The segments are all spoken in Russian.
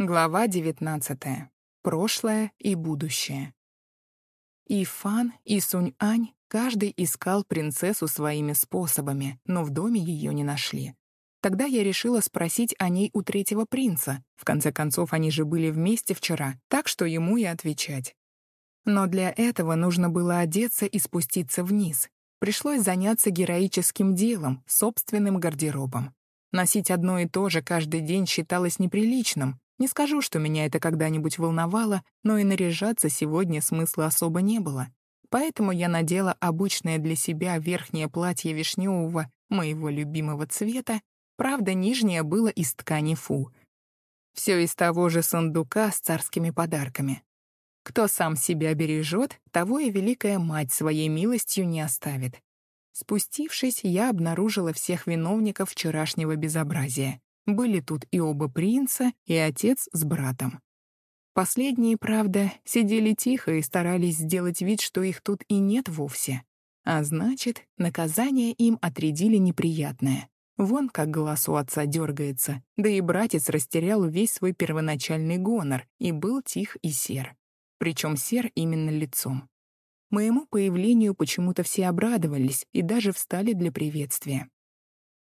Глава 19. Прошлое и будущее. И Фан, и Сунь-Ань каждый искал принцессу своими способами, но в доме ее не нашли. Тогда я решила спросить о ней у третьего принца. В конце концов, они же были вместе вчера, так что ему и отвечать. Но для этого нужно было одеться и спуститься вниз. Пришлось заняться героическим делом, собственным гардеробом. Носить одно и то же каждый день считалось неприличным, не скажу, что меня это когда-нибудь волновало, но и наряжаться сегодня смысла особо не было. Поэтому я надела обычное для себя верхнее платье вишневого, моего любимого цвета, правда, нижнее было из ткани фу. Все из того же сундука с царскими подарками. Кто сам себя бережет, того и Великая Мать своей милостью не оставит. Спустившись, я обнаружила всех виновников вчерашнего безобразия. Были тут и оба принца, и отец с братом. Последние, правда, сидели тихо и старались сделать вид, что их тут и нет вовсе. А значит, наказание им отрядили неприятное. Вон как глаз у отца дергается, да и братец растерял весь свой первоначальный гонор и был тих и сер. Причем сер именно лицом. Моему появлению почему-то все обрадовались и даже встали для приветствия.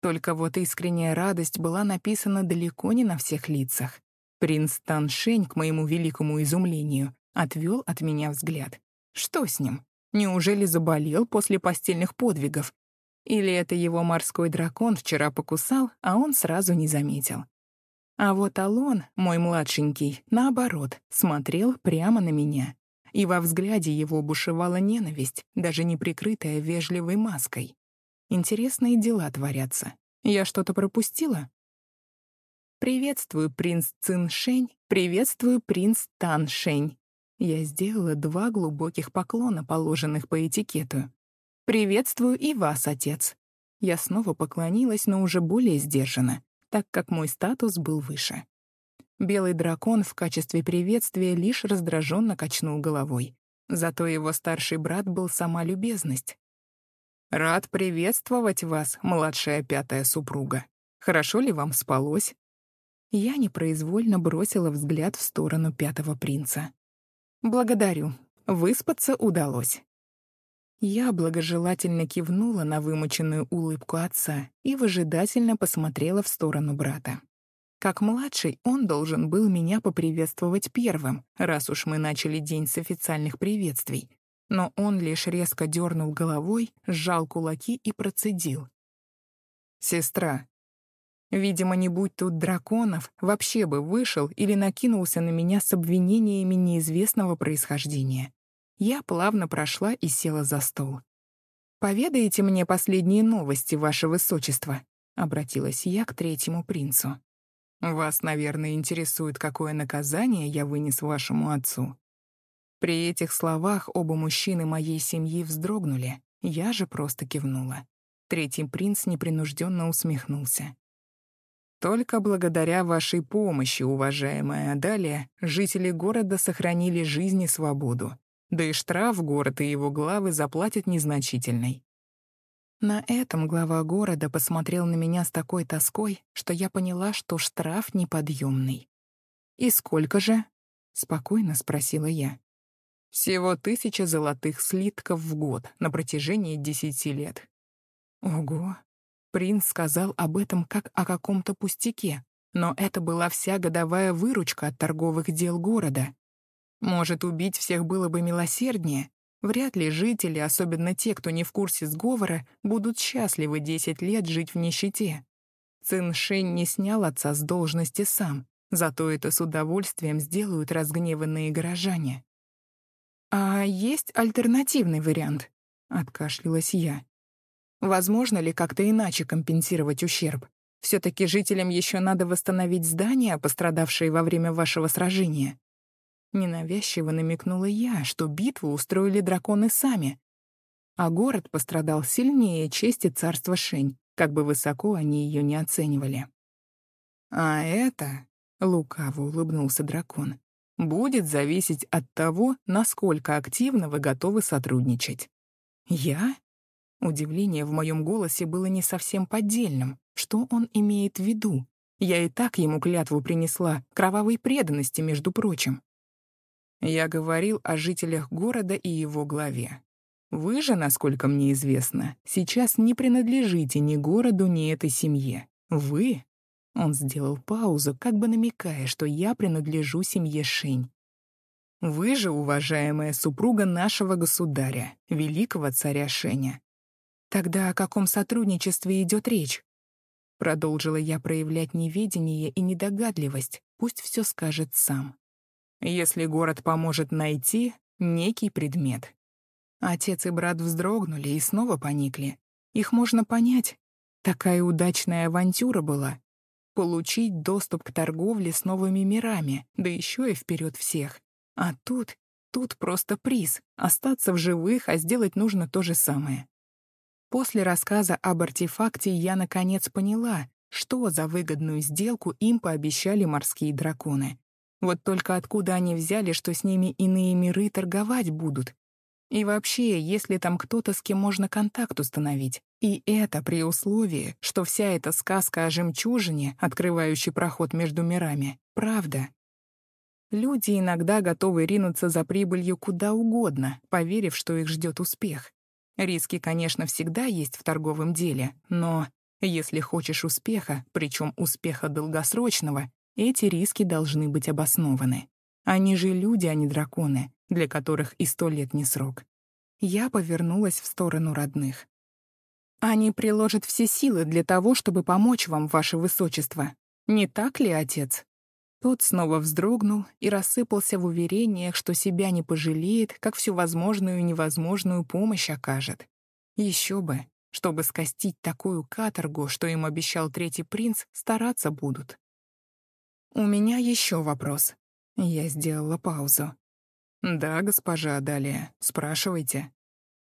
Только вот искренняя радость была написана далеко не на всех лицах. Принц Таншень, к моему великому изумлению, отвел от меня взгляд. Что с ним? Неужели заболел после постельных подвигов? Или это его морской дракон вчера покусал, а он сразу не заметил? А вот Алон, мой младшенький, наоборот, смотрел прямо на меня. И во взгляде его бушевала ненависть, даже не прикрытая вежливой маской. Интересные дела творятся. Я что-то пропустила? «Приветствую, принц Циншень, приветствую, принц Таншень». Я сделала два глубоких поклона, положенных по этикету. «Приветствую и вас, отец». Я снова поклонилась, но уже более сдержанно, так как мой статус был выше. Белый дракон в качестве приветствия лишь раздраженно качнул головой. Зато его старший брат был сама любезность. «Рад приветствовать вас, младшая пятая супруга. Хорошо ли вам спалось?» Я непроизвольно бросила взгляд в сторону пятого принца. «Благодарю. Выспаться удалось». Я благожелательно кивнула на вымученную улыбку отца и выжидательно посмотрела в сторону брата. Как младший, он должен был меня поприветствовать первым, раз уж мы начали день с официальных приветствий, но он лишь резко дернул головой, сжал кулаки и процедил. «Сестра». Видимо, не будь тут драконов, вообще бы вышел или накинулся на меня с обвинениями неизвестного происхождения. Я плавно прошла и села за стол. «Поведаете мне последние новости, ваше высочество?» — обратилась я к третьему принцу. «Вас, наверное, интересует, какое наказание я вынес вашему отцу?» При этих словах оба мужчины моей семьи вздрогнули, я же просто кивнула. Третий принц непринужденно усмехнулся. Только благодаря вашей помощи, уважаемая Адалия, жители города сохранили жизнь и свободу. Да и штраф город и его главы заплатят незначительный. На этом глава города посмотрел на меня с такой тоской, что я поняла, что штраф неподъемный. «И сколько же?» — спокойно спросила я. Всего тысяча золотых слитков в год на протяжении десяти лет. Ого! Принц сказал об этом как о каком-то пустяке, но это была вся годовая выручка от торговых дел города. Может, убить всех было бы милосерднее? Вряд ли жители, особенно те, кто не в курсе сговора, будут счастливы десять лет жить в нищете. Цин Шень не снял отца с должности сам, зато это с удовольствием сделают разгневанные горожане. «А есть альтернативный вариант?» — откашлялась я. «Возможно ли как-то иначе компенсировать ущерб? все таки жителям еще надо восстановить здания, пострадавшие во время вашего сражения». Ненавязчиво намекнула я, что битву устроили драконы сами. А город пострадал сильнее чести царства Шень, как бы высоко они ее не оценивали. «А это...» — лукаво улыбнулся дракон будет зависеть от того, насколько активно вы готовы сотрудничать. Я? Удивление в моем голосе было не совсем поддельным. Что он имеет в виду? Я и так ему клятву принесла, кровавой преданности, между прочим. Я говорил о жителях города и его главе. Вы же, насколько мне известно, сейчас не принадлежите ни городу, ни этой семье. Вы он сделал паузу, как бы намекая, что я принадлежу семье Шинь. Вы же, уважаемая супруга нашего государя, великого царя Шеня. Тогда о каком сотрудничестве идет речь? Продолжила я проявлять неведение и недогадливость, пусть все скажет сам. Если город поможет найти некий предмет. Отец и брат вздрогнули и снова поникли. Их можно понять. Такая удачная авантюра была, получить доступ к торговле с новыми мирами, да еще и вперед всех. А тут, тут просто приз — остаться в живых, а сделать нужно то же самое. После рассказа об артефакте я наконец поняла, что за выгодную сделку им пообещали морские драконы. Вот только откуда они взяли, что с ними иные миры торговать будут? И вообще, если там кто-то, с кем можно контакт установить. И это при условии, что вся эта сказка о жемчужине, открывающей проход между мирами, правда. Люди иногда готовы ринуться за прибылью куда угодно, поверив, что их ждет успех. Риски, конечно, всегда есть в торговом деле, но если хочешь успеха, причем успеха долгосрочного, эти риски должны быть обоснованы. Они же люди, а не драконы, для которых и сто лет не срок. Я повернулась в сторону родных. «Они приложат все силы для того, чтобы помочь вам, ваше высочество. Не так ли, отец?» Тот снова вздрогнул и рассыпался в уверениях, что себя не пожалеет, как всю возможную и невозможную помощь окажет. Еще бы, чтобы скостить такую каторгу, что им обещал третий принц, стараться будут. «У меня еще вопрос». Я сделала паузу. «Да, госпожа Адалия, спрашивайте».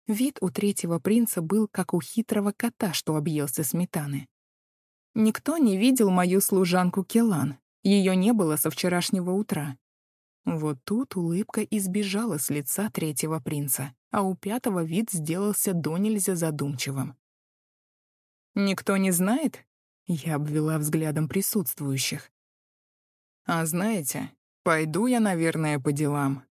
Вид у третьего принца был, как у хитрого кота, что объелся сметаны. Никто не видел мою служанку Келан. Ее не было со вчерашнего утра. Вот тут улыбка избежала с лица третьего принца, а у пятого вид сделался до нельзя задумчивым. «Никто не знает?» — я обвела взглядом присутствующих. «А знаете, пойду я, наверное, по делам.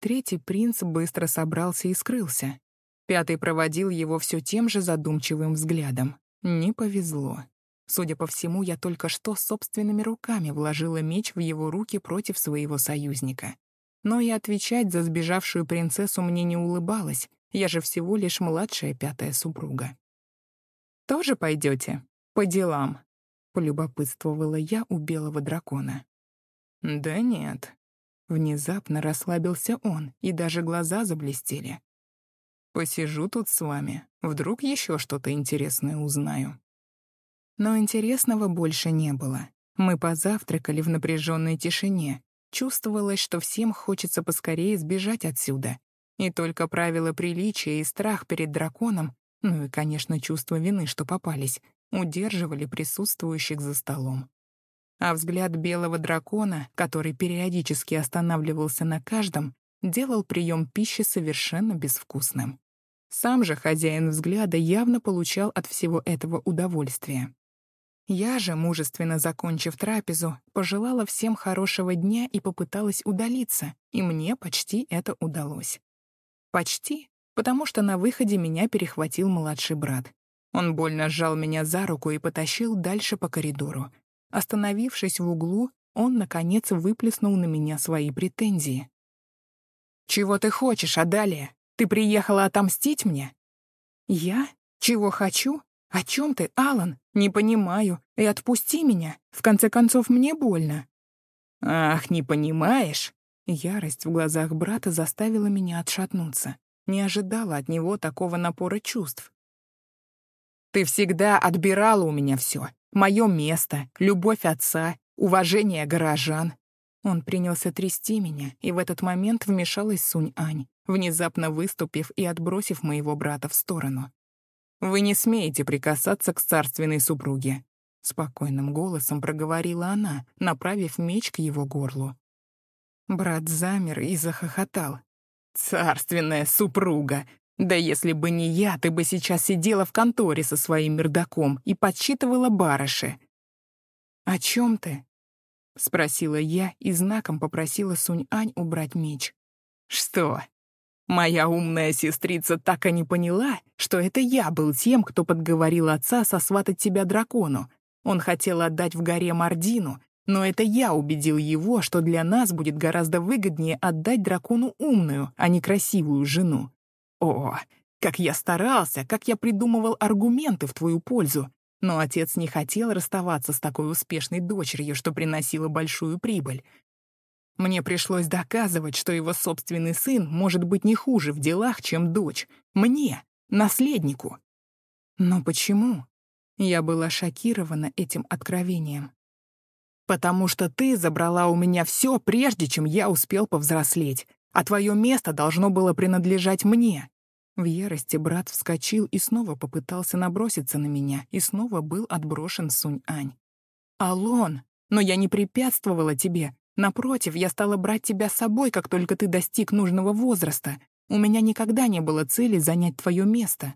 Третий принц быстро собрался и скрылся. Пятый проводил его все тем же задумчивым взглядом. Не повезло. Судя по всему, я только что собственными руками вложила меч в его руки против своего союзника. Но и отвечать за сбежавшую принцессу мне не улыбалось, я же всего лишь младшая пятая супруга. «Тоже пойдете? По делам?» — полюбопытствовала я у белого дракона. «Да нет», Внезапно расслабился он, и даже глаза заблестели. «Посижу тут с вами. Вдруг еще что-то интересное узнаю». Но интересного больше не было. Мы позавтракали в напряженной тишине. Чувствовалось, что всем хочется поскорее сбежать отсюда. И только правила приличия и страх перед драконом, ну и, конечно, чувство вины, что попались, удерживали присутствующих за столом а взгляд белого дракона, который периодически останавливался на каждом, делал прием пищи совершенно безвкусным. Сам же хозяин взгляда явно получал от всего этого удовольствие. Я же, мужественно закончив трапезу, пожелала всем хорошего дня и попыталась удалиться, и мне почти это удалось. Почти, потому что на выходе меня перехватил младший брат. Он больно сжал меня за руку и потащил дальше по коридору, Остановившись в углу, он, наконец, выплеснул на меня свои претензии. «Чего ты хочешь, Адалия? Ты приехала отомстить мне?» «Я? Чего хочу? О чем ты, Алан? Не понимаю. И отпусти меня. В конце концов, мне больно». «Ах, не понимаешь?» Ярость в глазах брата заставила меня отшатнуться. Не ожидала от него такого напора чувств. «Ты всегда отбирала у меня все. Мое место, любовь отца, уважение горожан. Он принялся трясти меня, и в этот момент вмешалась Сунь-Ань, внезапно выступив и отбросив моего брата в сторону. «Вы не смеете прикасаться к царственной супруге», — спокойным голосом проговорила она, направив меч к его горлу. Брат замер и захохотал. «Царственная супруга! Да если бы не я, ты бы сейчас сидела в конторе со своим мердаком и подсчитывала барыши. «О чем ты?» — спросила я и знаком попросила Сунь-Ань убрать меч. «Что? Моя умная сестрица так и не поняла, что это я был тем, кто подговорил отца сосватать тебя дракону. Он хотел отдать в горе Мардину, но это я убедил его, что для нас будет гораздо выгоднее отдать дракону умную, а не красивую жену. О, как я старался, как я придумывал аргументы в твою пользу. Но отец не хотел расставаться с такой успешной дочерью, что приносила большую прибыль. Мне пришлось доказывать, что его собственный сын может быть не хуже в делах, чем дочь. Мне, наследнику. Но почему? Я была шокирована этим откровением. «Потому что ты забрала у меня все, прежде чем я успел повзрослеть, а твое место должно было принадлежать мне». В ярости брат вскочил и снова попытался наброситься на меня, и снова был отброшен Сунь-Ань. «Алон, но я не препятствовала тебе. Напротив, я стала брать тебя с собой, как только ты достиг нужного возраста. У меня никогда не было цели занять твое место».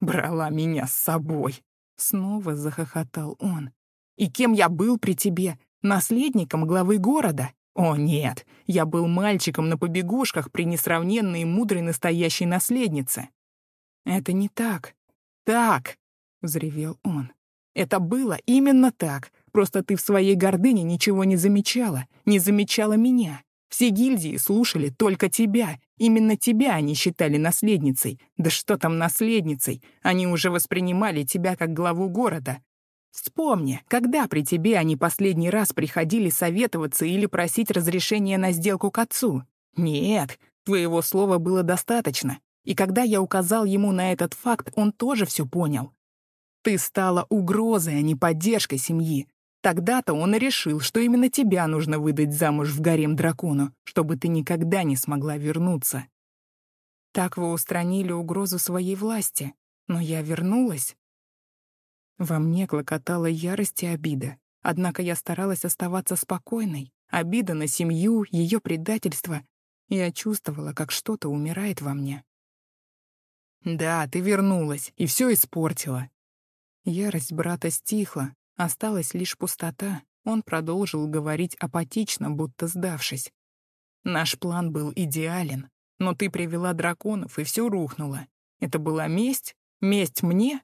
«Брала меня с собой», — снова захохотал он. «И кем я был при тебе? Наследником главы города? О, нет, я был мальчиком на побегушках при несравненной мудрой настоящей наследнице». «Это не так». «Так», — взревел он. «Это было именно так. Просто ты в своей гордыне ничего не замечала, не замечала меня. Все гильдии слушали только тебя. Именно тебя они считали наследницей. Да что там наследницей? Они уже воспринимали тебя как главу города. Вспомни, когда при тебе они последний раз приходили советоваться или просить разрешения на сделку к отцу? Нет, твоего слова было достаточно. И когда я указал ему на этот факт, он тоже все понял. Ты стала угрозой, а не поддержкой семьи. Тогда-то он и решил, что именно тебя нужно выдать замуж в гарем дракону, чтобы ты никогда не смогла вернуться. Так вы устранили угрозу своей власти, но я вернулась. Во мне клокотала ярость и обида, однако я старалась оставаться спокойной. Обида на семью, ее предательство. Я чувствовала, как что-то умирает во мне. «Да, ты вернулась и все испортила». Ярость брата стихла, Осталась лишь пустота. Он продолжил говорить апатично, будто сдавшись. «Наш план был идеален, но ты привела драконов, и все рухнуло. Это была месть? Месть мне?»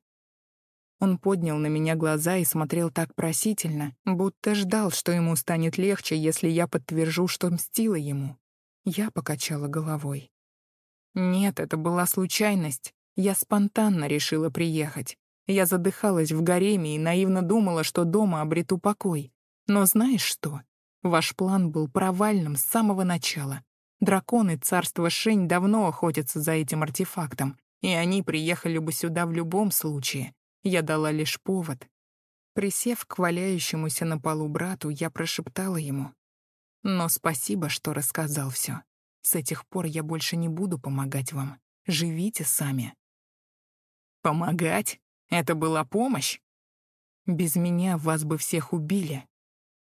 Он поднял на меня глаза и смотрел так просительно, будто ждал, что ему станет легче, если я подтвержу, что мстила ему. Я покачала головой. «Нет, это была случайность. Я спонтанно решила приехать. Я задыхалась в гареме и наивно думала, что дома обрету покой. Но знаешь что? Ваш план был провальным с самого начала. Драконы царства Шень давно охотятся за этим артефактом, и они приехали бы сюда в любом случае. Я дала лишь повод. Присев к валяющемуся на полу брату, я прошептала ему. «Но спасибо, что рассказал все. С этих пор я больше не буду помогать вам. Живите сами». «Помогать?» Это была помощь? Без меня вас бы всех убили.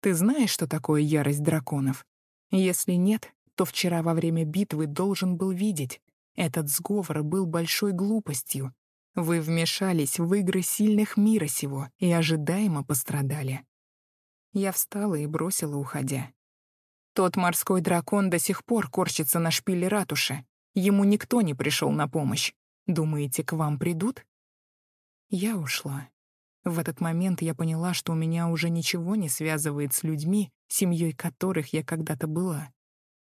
Ты знаешь, что такое ярость драконов? Если нет, то вчера во время битвы должен был видеть. Этот сговор был большой глупостью. Вы вмешались в игры сильных мира сего и ожидаемо пострадали. Я встала и бросила, уходя. Тот морской дракон до сих пор корчится на шпиле ратуши. Ему никто не пришел на помощь. Думаете, к вам придут? Я ушла. В этот момент я поняла, что у меня уже ничего не связывает с людьми, семьей которых я когда-то была.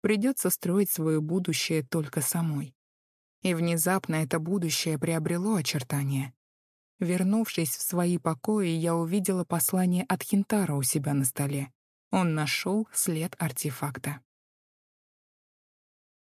Придется строить свое будущее только самой. И внезапно это будущее приобрело очертания. Вернувшись в свои покои, я увидела послание от Хинтара у себя на столе. Он нашел след артефакта.